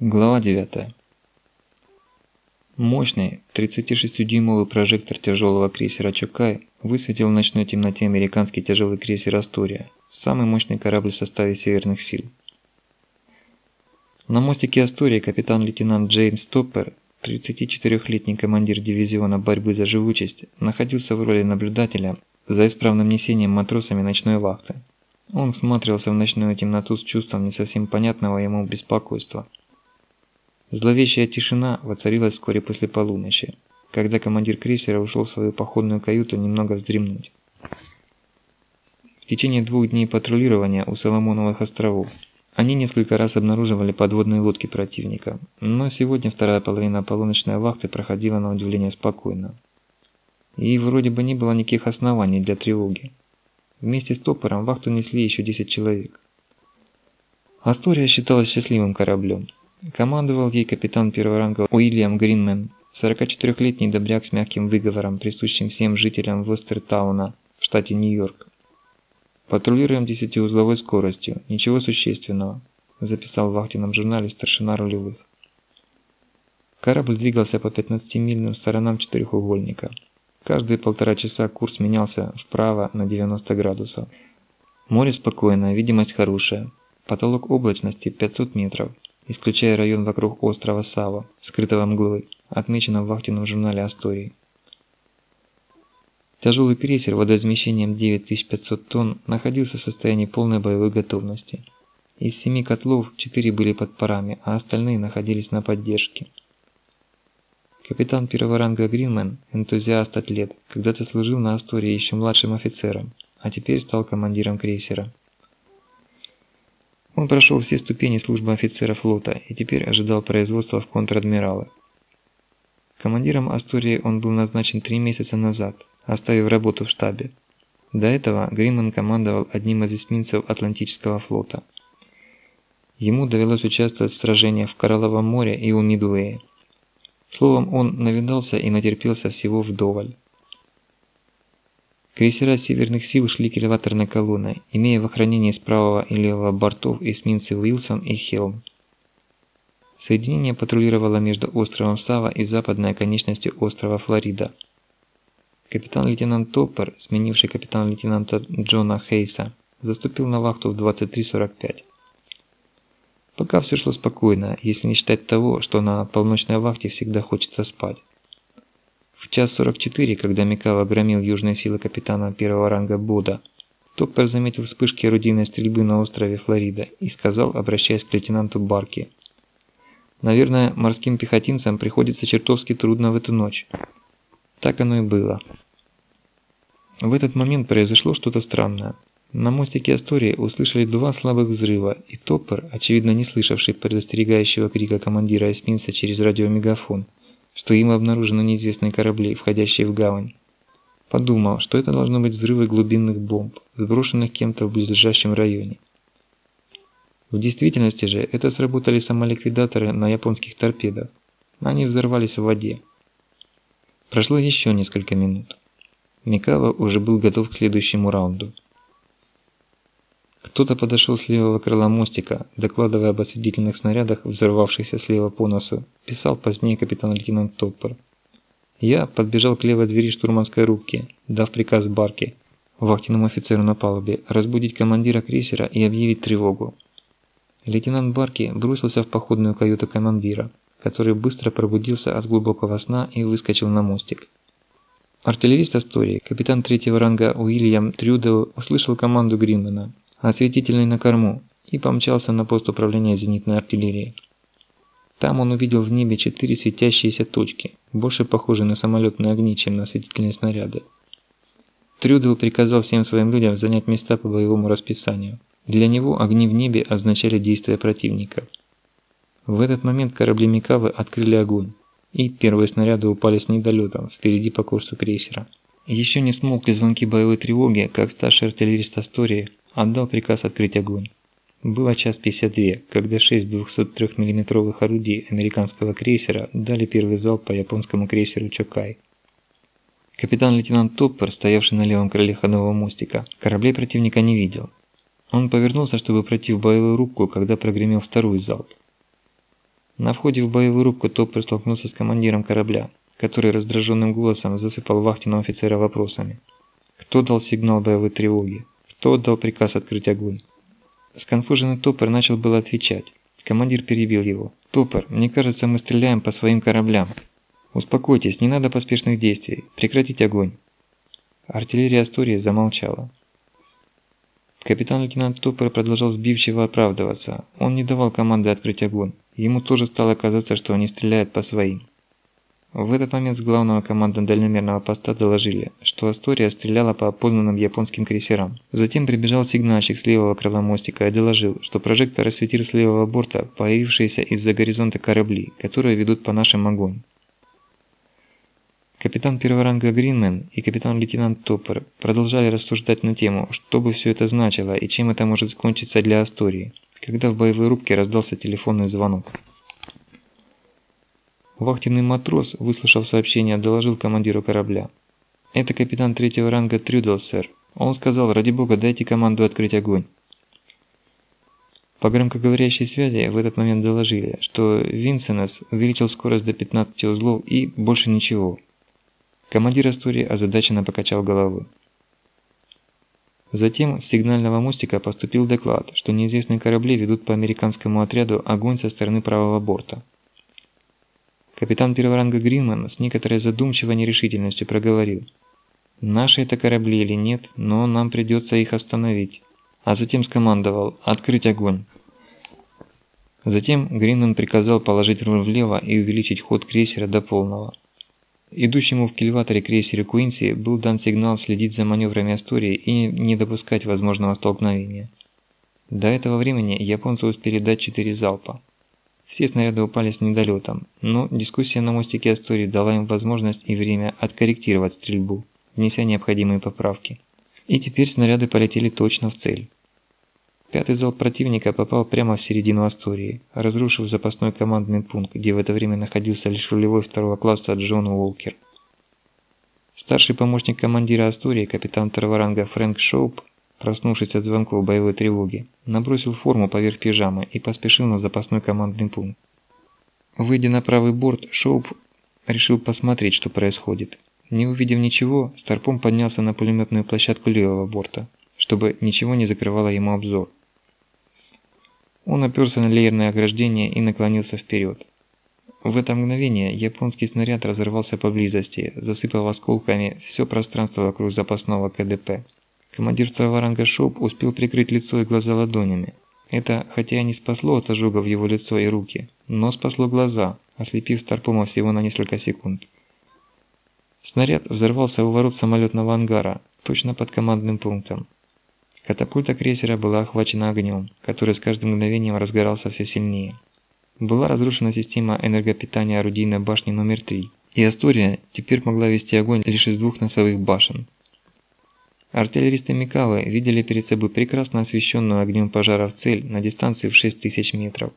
Глава 9. Мощный 36-дюймовый прожектор тяжелого крейсера «Чокай» высветил в ночной темноте американский тяжелый крейсер «Астория», самый мощный корабль в составе Северных сил. На мостике «Астории» капитан-лейтенант Джеймс Топпер, 34-летний командир дивизиона борьбы за живучесть, находился в роли наблюдателя за исправным несением матросами ночной вахты. Он всматривался в ночную темноту с чувством не совсем понятного ему беспокойства – Зловещая тишина воцарилась вскоре после полуночи, когда командир крейсера ушел в свою походную каюту немного вздремнуть. В течение двух дней патрулирования у Соломоновых островов они несколько раз обнаруживали подводные лодки противника, но сегодня вторая половина полуночной вахты проходила на удивление спокойно. И вроде бы не было никаких оснований для тревоги. Вместе с топором вахту несли еще 10 человек. Астория считалась счастливым кораблем. Командовал ей капитан первого ранга Уильям Гринмен, 44-летний добряк с мягким выговором, присущим всем жителям Востертауна в штате Нью-Йорк. «Патрулируем десятиузловой скоростью, ничего существенного», записал в вахтенном журнале старшина рулевых. Корабль двигался по 15-мильным сторонам четырехугольника. Каждые полтора часа курс менялся вправо на 90 градусов. Море спокойное, видимость хорошая. Потолок облачности 500 метров исключая район вокруг острова Сава, скрытого мглой, отмеченного в вахтенном журнале Астории. Тяжелый крейсер водоизмещением 9500 тонн находился в состоянии полной боевой готовности. Из семи котлов четыре были под парами, а остальные находились на поддержке. Капитан первого ранга Гринмен, энтузиаст-атлет, когда-то служил на Астории еще младшим офицером, а теперь стал командиром крейсера. Он прошел все ступени службы офицера флота и теперь ожидал производства в контр-адмиралы. Командиром Астории он был назначен три месяца назад, оставив работу в штабе. До этого Гримман командовал одним из эсминцев Атлантического флота. Ему довелось участвовать в сражениях в Коралловом море и у Мидуэя. Словом, он навидался и натерпелся всего вдоволь. Крейсера северных сил шли кильваторной колонной, имея в охранении с правого и левого бортов эсминцы Уилсон и Хелм. Соединение патрулировало между островом Сава и западной оконечностью острова Флорида. Капитан-лейтенант Топпер, сменивший капитана-лейтенанта Джона Хейса, заступил на вахту в 23.45. Пока все шло спокойно, если не считать того, что на полночной вахте всегда хочется спать. В час 44, когда Микава громил южные силы капитана первого ранга Бода, Топпер заметил вспышки орудийной стрельбы на острове Флорида и сказал, обращаясь к лейтенанту Барки. «Наверное, морским пехотинцам приходится чертовски трудно в эту ночь». Так оно и было. В этот момент произошло что-то странное. На мостике Астории услышали два слабых взрыва, и Топпер, очевидно не слышавший предостерегающего крика командира эсминца через радиомегафон, что им обнаружены неизвестные корабли, входящие в гавань. Подумал, что это должно быть взрывы глубинных бомб, сброшенных кем-то в близлежащем районе. В действительности же это сработали самоликвидаторы на японских торпедах. Они взорвались в воде. Прошло еще несколько минут. Микава уже был готов к следующему раунду. Кто-то подошел с левого крыла мостика, докладывая об осветительных снарядах, взорвавшихся слева по носу, писал позднее капитан-лейтенант Топпер. Я подбежал к левой двери штурманской рубки, дав приказ Барке, вахтенному офицеру на палубе, разбудить командира крейсера и объявить тревогу. Лейтенант Барки бросился в походную каюту командира, который быстро пробудился от глубокого сна и выскочил на мостик. Артиллерист Астории, капитан третьего ранга Уильям Трюдел, услышал команду Гринмана осветительный на корму, и помчался на пост управления зенитной артиллерией. Там он увидел в небе четыре светящиеся точки, больше похожие на самолетные огни, чем на осветительные снаряды. Трюдел приказал всем своим людям занять места по боевому расписанию. Для него огни в небе означали действия противника. В этот момент корабли Микавы открыли огонь, и первые снаряды упали с недолетом впереди по курсу крейсера. Еще не смолкли звонки боевой тревоги, как старший артиллерист Астории отдал приказ открыть огонь. Было час 52, когда шесть 203 миллиметровых орудий американского крейсера дали первый залп по японскому крейсеру Чокай. Капитан-лейтенант Топпер, стоявший на левом крыле ходового мостика, кораблей противника не видел. Он повернулся, чтобы пройти в боевую рубку, когда прогремел второй залп. На входе в боевую рубку Топпер столкнулся с командиром корабля, который раздраженным голосом засыпал вахтенного офицера вопросами. Кто дал сигнал боевой тревоги? Кто отдал приказ открыть огонь? Сконфуженный Топпер начал было отвечать. Командир перебил его. «Топпер, мне кажется, мы стреляем по своим кораблям». «Успокойтесь, не надо поспешных действий. Прекратить огонь». Артиллерия Астории замолчала. Капитан-лейтенант Топпер продолжал сбивчиво оправдываться. Он не давал команды открыть огонь. Ему тоже стало казаться, что они стреляют по своим. В этот момент с главного команда дальномерного поста доложили, что Астория стреляла по опознанным японским крейсерам. Затем прибежал сигнальщик с левого крыла мостика и доложил, что прожектор осветил с левого борта появившиеся из-за горизонта корабли, которые ведут по нашим огонь. Капитан первого ранга Гринмен и капитан-лейтенант Топпер продолжали рассуждать на тему, что бы все это значило и чем это может кончиться для Астории, когда в боевой рубке раздался телефонный звонок. Вахтенный матрос, выслушав сообщение, доложил командиру корабля. «Это капитан третьего ранга Трюдел, сэр. Он сказал, ради бога, дайте команду открыть огонь». По громкоговорящей связи в этот момент доложили, что Винсенес увеличил скорость до 15 узлов и больше ничего. Командир Астории озадаченно покачал головой. Затем с сигнального мостика поступил доклад, что неизвестные корабли ведут по американскому отряду огонь со стороны правого борта. Капитан первого ранга Гринман с некоторой задумчивой нерешительностью проговорил. «Наши это корабли или нет, но нам придется их остановить». А затем скомандовал «Открыть огонь». Затем Гринман приказал положить руль влево и увеличить ход крейсера до полного. Идущему в кильваторе крейсеру Куинси был дан сигнал следить за маневрами Астории и не допускать возможного столкновения. До этого времени японцы успели дать четыре залпа. Все снаряды упали с недолетом, но дискуссия на мостике Астории дала им возможность и время откорректировать стрельбу, внеся необходимые поправки. И теперь снаряды полетели точно в цель. Пятый залп противника попал прямо в середину Астории, разрушив запасной командный пункт, где в это время находился лишь рулевой второго класса Джон Уолкер. Старший помощник командира Астории, капитан второго ранга Фрэнк Шоуп, проснувшись от звонков боевой тревоги, набросил форму поверх пижамы и поспешил на запасной командный пункт. Выйдя на правый борт, Шоуп решил посмотреть, что происходит. Не увидев ничего, Старпом поднялся на пулеметную площадку левого борта, чтобы ничего не закрывало ему обзор. Он оперся на леерное ограждение и наклонился вперед. В это мгновение японский снаряд разорвался поблизости, засыпав осколками все пространство вокруг запасного КДП. Коммандер второго ранга Шоп успел прикрыть лицо и глаза ладонями. Это, хотя и не спасло от ожогов его лицо и руки, но спасло глаза, ослепив Старпома всего на несколько секунд. Снаряд взорвался у ворот самолетного ангара, точно под командным пунктом. Катапульта крейсера была охвачена огнем, который с каждым мгновением разгорался все сильнее. Была разрушена система энергопитания орудийной башни номер 3, и Астория теперь могла вести огонь лишь из двух носовых башен. Артиллеристы Микавы видели перед собой прекрасно освещенную огнем пожаров цель на дистанции в 6000 метров.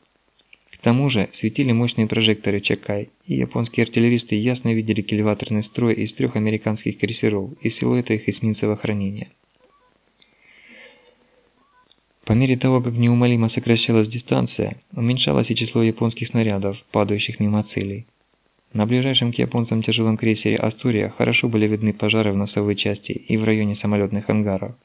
К тому же светили мощные прожекторы Чакай, и японские артиллеристы ясно видели кильваторный строй из трех американских крейсеров и силуэты их эсминцев охранения. По мере того, как неумолимо сокращалась дистанция, уменьшалось и число японских снарядов, падающих мимо целей. На ближайшем к японцам тяжелом крейсере «Астурия» хорошо были видны пожары в носовой части и в районе самолетных ангаров.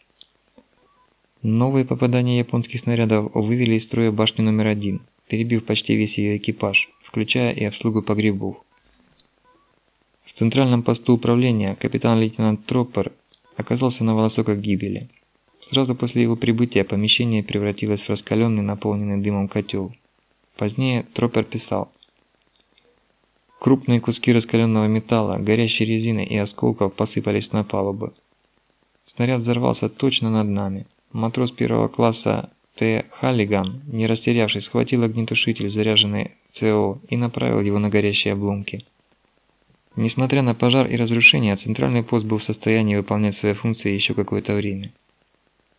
Новые попадания японских снарядов вывели из строя башню номер один, перебив почти весь ее экипаж, включая и обслугу погребов. В центральном посту управления капитан-лейтенант Троппер оказался на волосок от гибели. Сразу после его прибытия помещение превратилось в раскаленный, наполненный дымом котел. Позднее Троппер писал – Крупные куски раскаленного металла, горящей резины и осколков посыпались на палубу. Снаряд взорвался точно над нами. Матрос первого класса Т. Халлиган, не растерявшись, схватил огнетушитель, заряженный ЦО, и направил его на горящие обломки. Несмотря на пожар и разрушения, центральный пост был в состоянии выполнять свои функции еще какое-то время.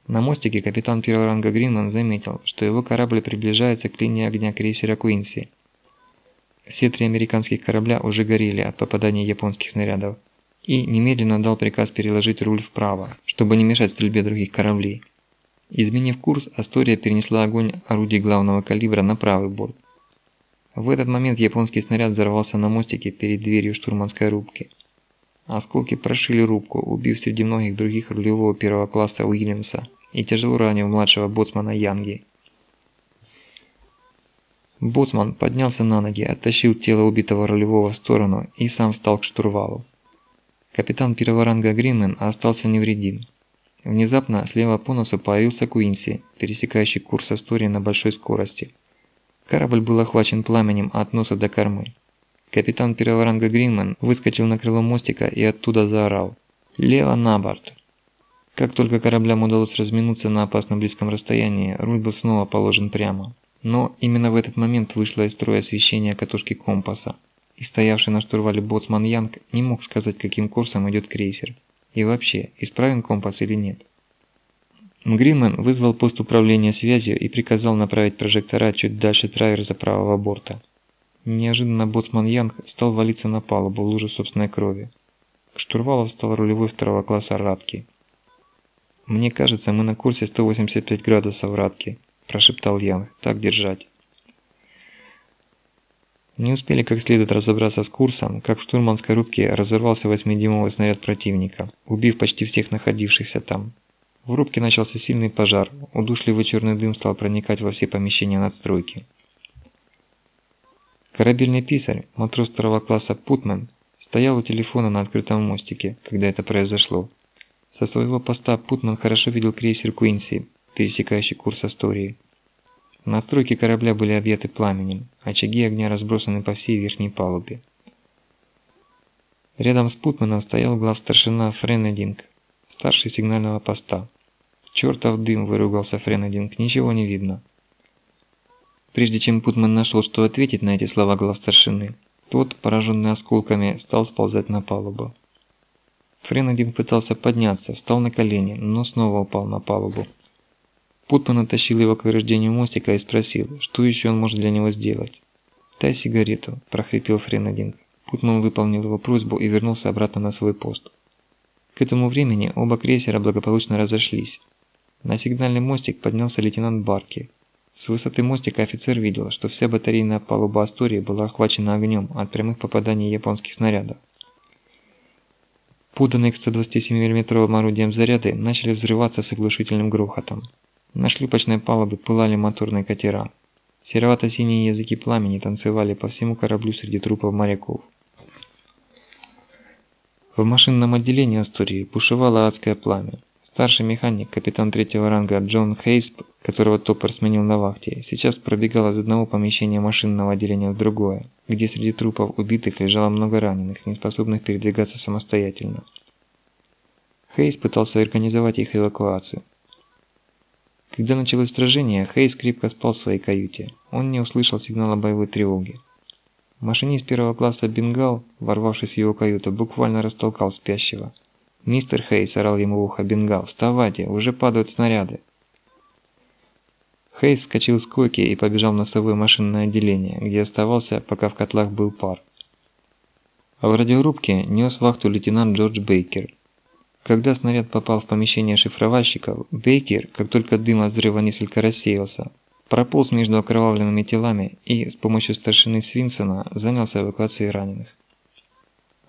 На мостике капитан первого ранга Гринман заметил, что его корабль приближается к линии огня крейсера Куинси. Все три американских корабля уже горели от попадания японских снарядов и немедленно дал приказ переложить руль вправо, чтобы не мешать стрельбе других кораблей. Изменив курс, Астория перенесла огонь орудий главного калибра на правый борт. В этот момент японский снаряд взорвался на мостике перед дверью штурманской рубки. Осколки прошили рубку, убив среди многих других рулевого первого класса Уильямса и тяжело ранив младшего боцмана Янги. Боцман поднялся на ноги, оттащил тело убитого рулевого в сторону и сам встал к штурвалу. Капитан первого ранга Гринмен остался невредим. Внезапно слева по носу появился Куинси, пересекающий курс Астории на большой скорости. Корабль был охвачен пламенем от носа до кормы. Капитан первого ранга Гринмен выскочил на крыло мостика и оттуда заорал. «Лево на борт!» Как только кораблям удалось разминуться на опасно близком расстоянии, руль был снова положен прямо. Но именно в этот момент вышло из строя освещение катушки компаса. И стоявший на штурвале боцман Янг не мог сказать, каким курсом идет крейсер. И вообще, исправен компас или нет. Гринман вызвал пост управления связью и приказал направить прожектора чуть дальше траверза правого борта. Неожиданно боцман Янг стал валиться на палубу в собственной крови. К штурвалу встал рулевой второго класса Радки. «Мне кажется, мы на курсе 185 градусов Радки», – прошептал Янг. «Так держать». Не успели как следует разобраться с курсом, как в штурманской рубке разорвался 8-дюймовый снаряд противника, убив почти всех находившихся там. В рубке начался сильный пожар, удушливый черный дым стал проникать во все помещения надстройки. Корабельный писарь, матрос второго класса Путман, стоял у телефона на открытом мостике, когда это произошло. Со своего поста Путман хорошо видел крейсер Куинси, пересекающий курс Астории. Настройки корабля были объяты пламенем, очаги огня разбросаны по всей верхней палубе. Рядом с Путманом стоял главстаршина Френединг, старший сигнального поста. «Чертов дым!» – выругался Френединг, – «ничего не видно». Прежде чем Путман нашел, что ответить на эти слова главстаршины, тот, пораженный осколками, стал сползать на палубу. Френадин пытался подняться, встал на колени, но снова упал на палубу. Путман оттащил его к ограждению мостика и спросил, что еще он может для него сделать. «Дай сигарету», – прохрипел Френадинг. Путман выполнил его просьбу и вернулся обратно на свой пост. К этому времени оба крейсера благополучно разошлись. На сигнальный мостик поднялся лейтенант Барки, с высоты мостика офицер видел, что вся батарейная палуба Астории была охвачена огнем от прямых попаданий японских снарядов. Поданные к 127 мм орудиям заряды начали взрываться с оглушительным грохотом. На шлюпочной палубе пылали моторные катера. Серовато-синие языки пламени танцевали по всему кораблю среди трупов моряков. В машинном отделении Астории бушевало адское пламя. Старший механик, капитан третьего ранга Джон Хейсп, которого Топпер сменил на вахте, сейчас пробегал из одного помещения машинного отделения в другое, где среди трупов убитых лежало много раненых, не способных передвигаться самостоятельно. Хейс пытался организовать их эвакуацию. Когда началось сражение, Хейс крепко спал в своей каюте. Он не услышал сигнала боевой тревоги. Машинист первого класса Бенгал, ворвавшись в его каюту, буквально растолкал спящего. «Мистер Хейс», – орал ему в ухо Бенгал, – «вставайте, уже падают снаряды». Хейс вскочил с койки и побежал в носовое машинное отделение, где оставался, пока в котлах был пар. А в радиорубке нес вахту лейтенант Джордж Бейкер. Когда снаряд попал в помещение шифровальщиков, Бейкер, как только дым от взрыва несколько рассеялся, прополз между окровавленными телами и с помощью старшины Свинсона занялся эвакуацией раненых.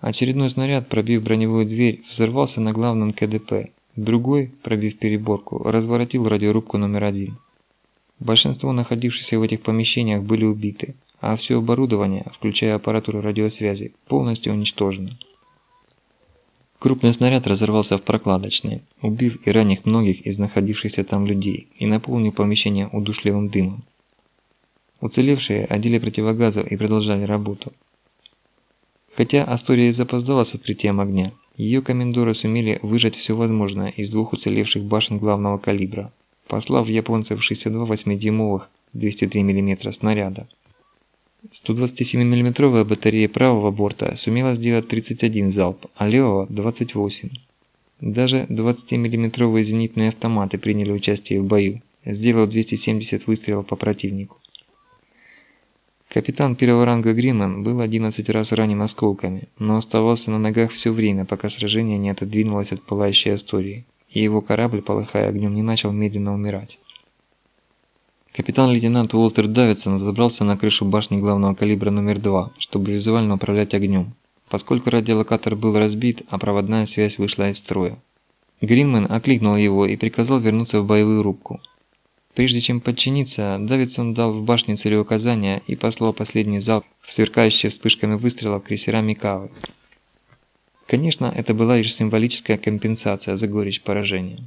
Очередной снаряд, пробив броневую дверь, взорвался на главном КДП. Другой, пробив переборку, разворотил радиорубку номер один. Большинство находившихся в этих помещениях были убиты, а все оборудование, включая аппаратуру радиосвязи, полностью уничтожено. Крупный снаряд разорвался в прокладочной, убив и ранив многих из находившихся там людей и наполнил помещение удушливым дымом. Уцелевшие одели противогазов и продолжали работу. Хотя Астория запоздала с открытием огня, ее комендоры сумели выжать все возможное из двух уцелевших башен главного калибра, послав японцев 62 8-дюймовых 203 мм снаряда. 127 миллиметровая батарея правого борта сумела сделать 31 залп, а левого – 28. Даже 20 миллиметровые зенитные автоматы приняли участие в бою, сделав 270 выстрелов по противнику. Капитан первого ранга Гримман был 11 раз ранен осколками, но оставался на ногах все время, пока сражение не отодвинулось от пылающей Астории, и его корабль, полыхая огнем, не начал медленно умирать. Капитан-лейтенант Уолтер Давидсон забрался на крышу башни главного калибра номер 2, чтобы визуально управлять огнем, поскольку радиолокатор был разбит, а проводная связь вышла из строя. Гринмен окликнул его и приказал вернуться в боевую рубку. Прежде чем подчиниться, Давидсон дал в башне целеуказания и послал последний залп в сверкающие вспышками выстрелов крейсера Микавы. Конечно, это была лишь символическая компенсация за горечь поражения.